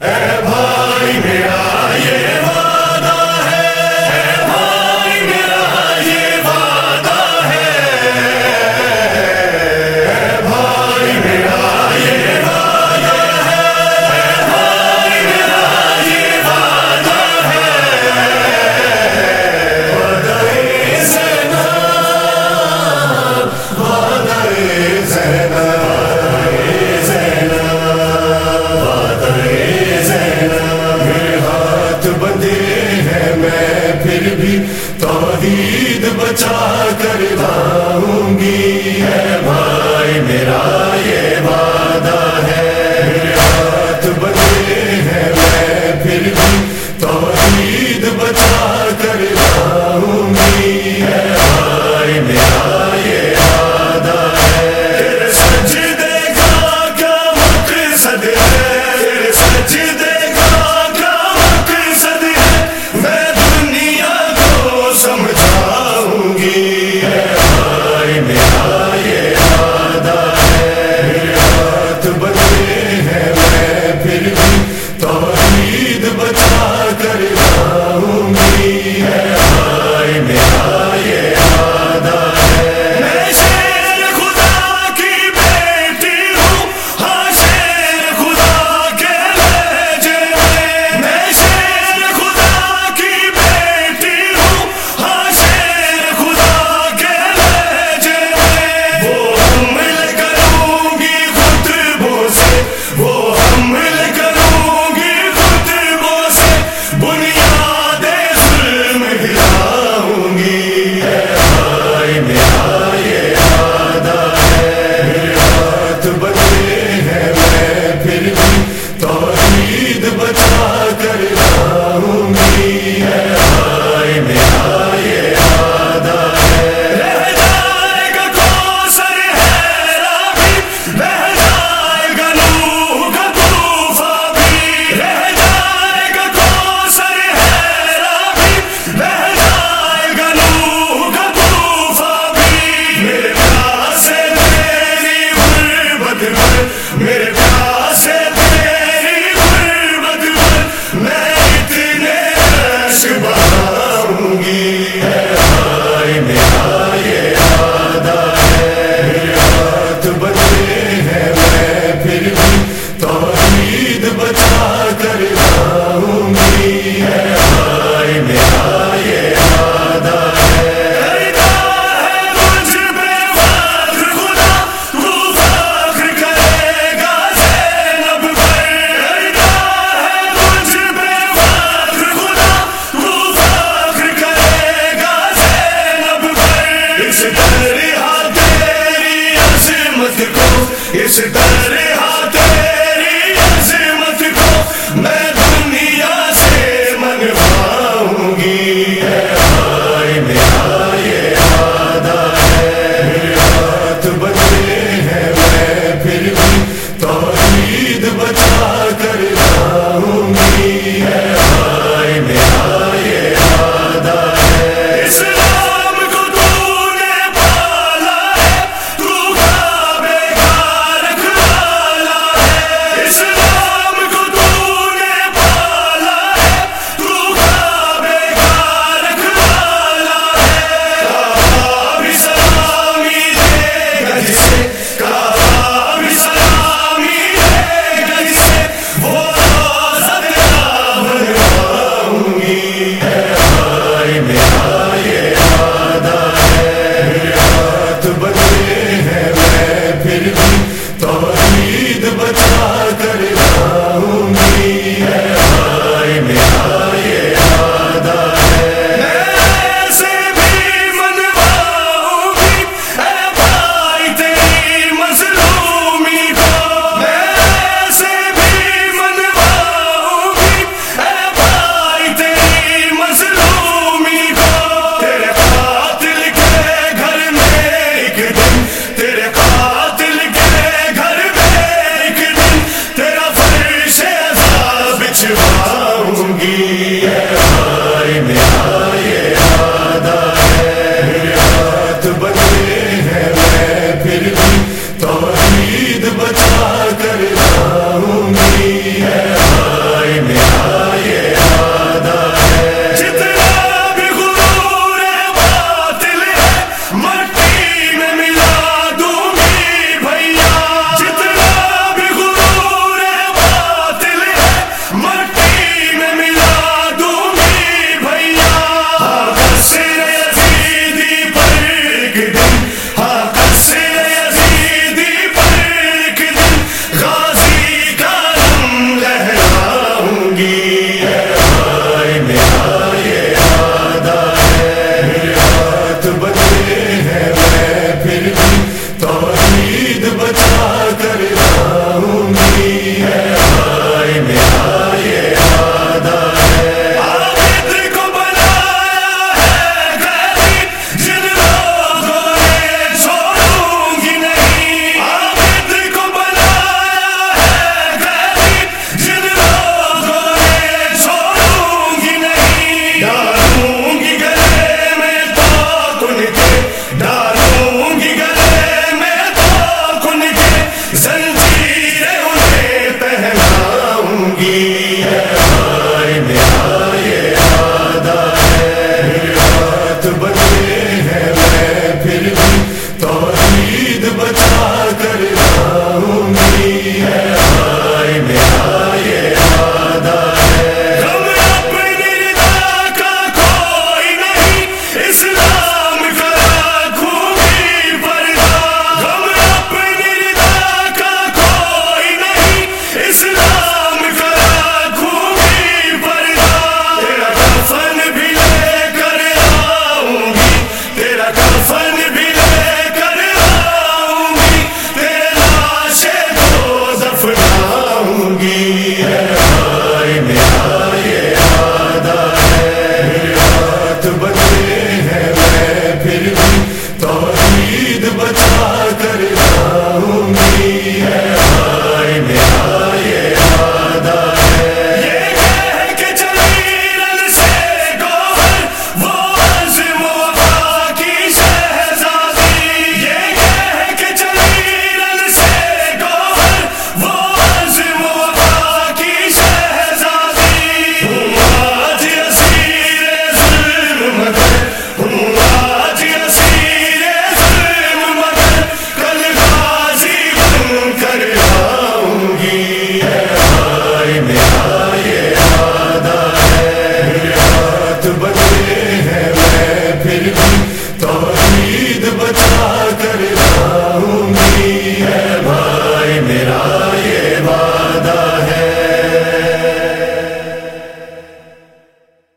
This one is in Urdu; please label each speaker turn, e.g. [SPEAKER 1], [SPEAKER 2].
[SPEAKER 1] ہاں بھی توحید بچا کر لاؤں گی۔ گی۔